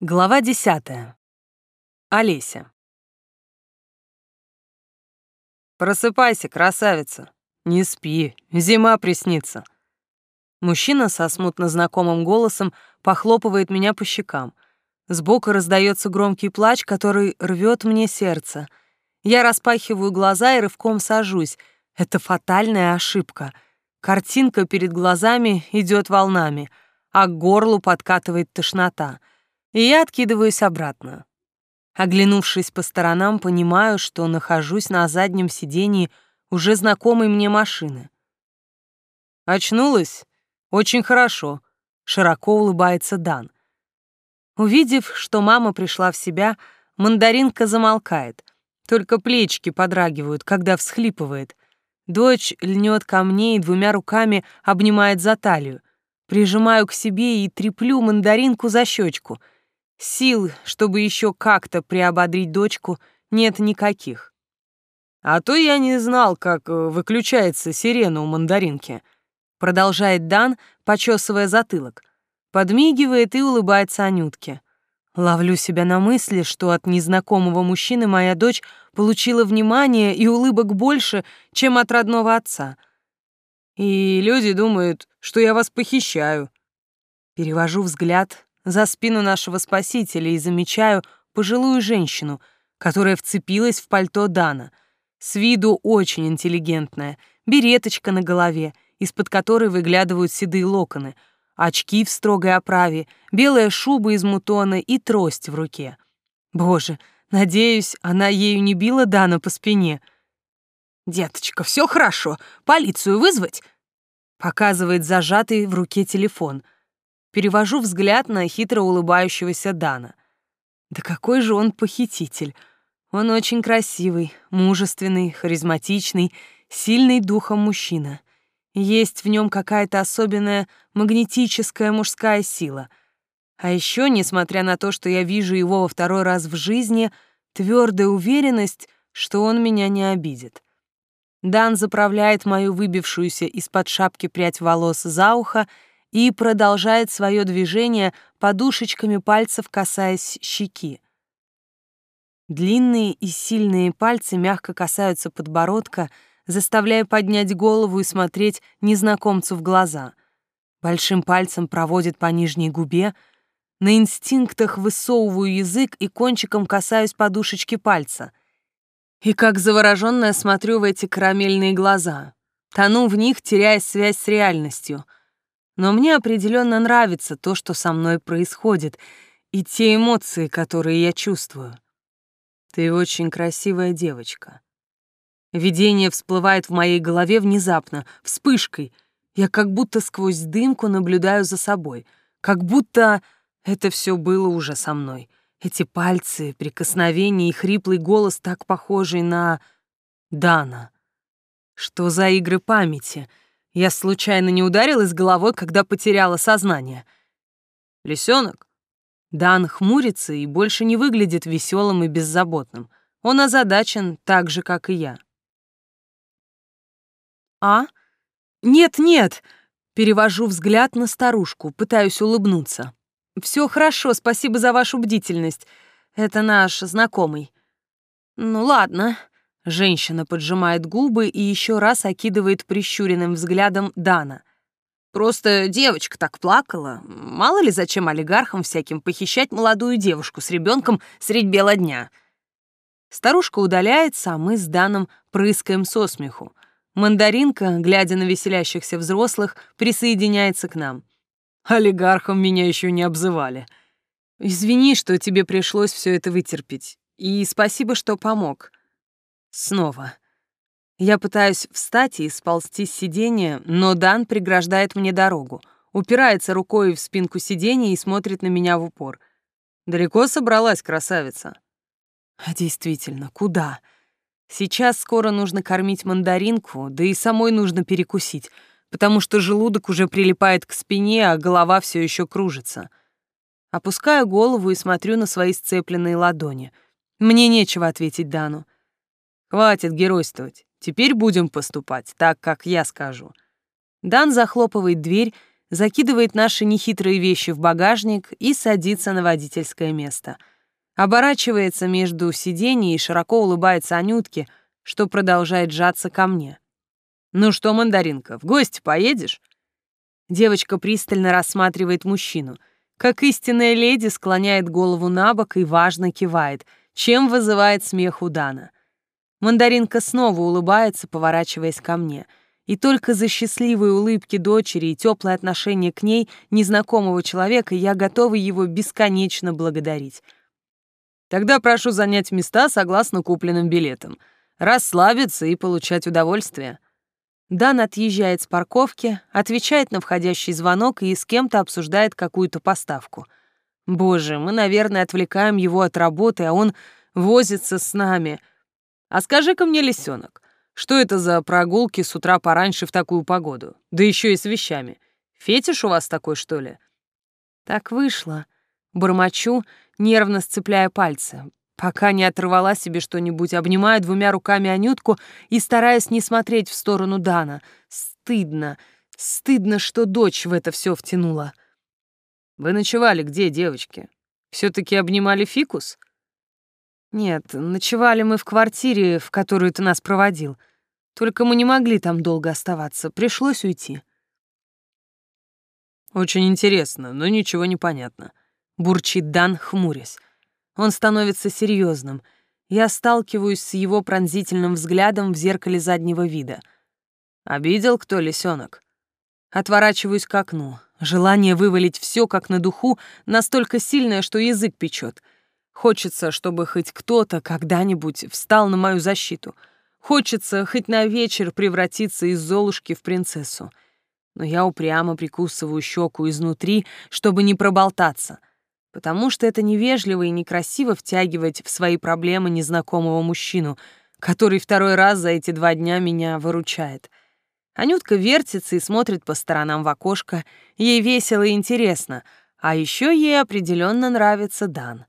Глава десятая. Олеся. «Просыпайся, красавица. Не спи, зима приснится». Мужчина со смутно знакомым голосом похлопывает меня по щекам. Сбоку раздается громкий плач, который рвет мне сердце. Я распахиваю глаза и рывком сажусь. Это фатальная ошибка. Картинка перед глазами идет волнами, а к горлу подкатывает тошнота — и я откидываюсь обратно. Оглянувшись по сторонам, понимаю, что нахожусь на заднем сидении уже знакомой мне машины. «Очнулась? Очень хорошо», — широко улыбается Дан. Увидев, что мама пришла в себя, мандаринка замолкает, только плечики подрагивают, когда всхлипывает. Дочь льнет ко мне и двумя руками обнимает за талию. Прижимаю к себе и треплю мандаринку за щечку — Сил, чтобы еще как-то приободрить дочку, нет никаких. А то я не знал, как э, выключается сирена у мандаринки. Продолжает Дан, почесывая затылок. Подмигивает и улыбается Анютке. Ловлю себя на мысли, что от незнакомого мужчины моя дочь получила внимание и улыбок больше, чем от родного отца. И люди думают, что я вас похищаю. Перевожу взгляд за спину нашего спасителя и замечаю пожилую женщину, которая вцепилась в пальто Дана. С виду очень интеллигентная, береточка на голове, из-под которой выглядывают седые локоны, очки в строгой оправе, белая шуба из мутона и трость в руке. Боже, надеюсь, она ею не била Дана по спине. «Деточка, все хорошо, полицию вызвать?» Показывает зажатый в руке телефон — Перевожу взгляд на хитро улыбающегося Дана. Да какой же он похититель. Он очень красивый, мужественный, харизматичный, сильный духом мужчина. Есть в нем какая-то особенная магнетическая мужская сила. А еще, несмотря на то, что я вижу его во второй раз в жизни, твердая уверенность, что он меня не обидит. Дан заправляет мою выбившуюся из-под шапки прядь волос за ухо и продолжает свое движение подушечками пальцев, касаясь щеки. Длинные и сильные пальцы мягко касаются подбородка, заставляя поднять голову и смотреть незнакомцу в глаза. Большим пальцем проводит по нижней губе, на инстинктах высовываю язык и кончиком касаюсь подушечки пальца. И как заворожённая смотрю в эти карамельные глаза. Тону в них, теряя связь с реальностью — но мне определенно нравится то, что со мной происходит, и те эмоции, которые я чувствую. Ты очень красивая девочка. Видение всплывает в моей голове внезапно, вспышкой. Я как будто сквозь дымку наблюдаю за собой, как будто это все было уже со мной. Эти пальцы, прикосновения и хриплый голос так похожий на Дана. Что за игры памяти — я случайно не ударилась головой, когда потеряла сознание. Лисенок? Дан хмурится и больше не выглядит веселым и беззаботным. Он озадачен так же, как и я. «А? Нет-нет!» Перевожу взгляд на старушку, пытаюсь улыбнуться. «Все хорошо, спасибо за вашу бдительность. Это наш знакомый». «Ну ладно», Женщина поджимает губы и еще раз окидывает прищуренным взглядом Дана. Просто девочка так плакала. Мало ли зачем олигархам всяким похищать молодую девушку с ребенком средь бела дня. Старушка удаляется, а мы с Даном прыскаем со смеху. Мандаринка, глядя на веселящихся взрослых, присоединяется к нам. Олигархом меня еще не обзывали. Извини, что тебе пришлось все это вытерпеть. И спасибо, что помог. Снова. Я пытаюсь встать и сползти с сиденья, но Дан преграждает мне дорогу, упирается рукой в спинку сиденья и смотрит на меня в упор. «Далеко собралась, красавица?» «А действительно, куда?» Сейчас скоро нужно кормить мандаринку, да и самой нужно перекусить, потому что желудок уже прилипает к спине, а голова все еще кружится. Опускаю голову и смотрю на свои сцепленные ладони. Мне нечего ответить Дану. Хватит геройствовать. Теперь будем поступать так, как я скажу. Дан захлопывает дверь, закидывает наши нехитрые вещи в багажник и садится на водительское место. Оборачивается между сидений и широко улыбается Анютке, что продолжает сжаться ко мне. «Ну что, мандаринка, в гости поедешь?» Девочка пристально рассматривает мужчину. Как истинная леди склоняет голову на бок и важно кивает, чем вызывает смех у Дана. Мандаринка снова улыбается, поворачиваясь ко мне — и только за счастливые улыбки дочери и теплое отношение к ней незнакомого человека я готова его бесконечно благодарить. Тогда прошу занять места согласно купленным билетам. Расслабиться и получать удовольствие. Дан отъезжает с парковки, отвечает на входящий звонок и с кем-то обсуждает какую-то поставку. Боже, мы, наверное, отвлекаем его от работы, а он возится с нами. А скажи-ка мне, лисенок, что это за прогулки с утра пораньше в такую погоду? Да еще и с вещами. Фетиш у вас такой, что ли? Так вышло. Бормочу, нервно сцепляя пальцы. Пока не оторвала себе что-нибудь, обнимаю двумя руками Анютку и стараюсь не смотреть в сторону Дана. Стыдно. Стыдно, что дочь в это все втянула. Вы ночевали где, девочки? все таки обнимали фикус? Нет, ночевали мы в квартире, в которую ты нас проводил. Только мы не могли там долго оставаться, пришлось уйти. Очень интересно, но ничего не понятно. Бурчит Дан, хмурясь. Он становится серьезным. Я сталкиваюсь с его пронзительным взглядом в зеркале заднего вида. Обидел кто лисенок? Отворачиваюсь к окну. Желание вывалить все как на духу настолько сильное, что язык печет. Хочется, чтобы хоть кто-то когда-нибудь встал на мою защиту — Хочется хоть на вечер превратиться из Золушки в принцессу. Но я упрямо прикусываю щеку изнутри, чтобы не проболтаться, потому что это невежливо и некрасиво втягивать в свои проблемы незнакомого мужчину, который второй раз за эти два дня меня выручает. Анютка вертится и смотрит по сторонам в окошко, ей весело и интересно, а еще ей определенно нравится Дан.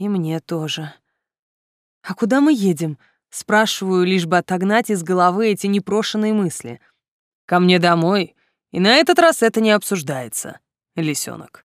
И мне тоже. «А куда мы едем?» Спрашиваю, лишь бы отогнать из головы эти непрошенные мысли. Ко мне домой, и на этот раз это не обсуждается, лисенок.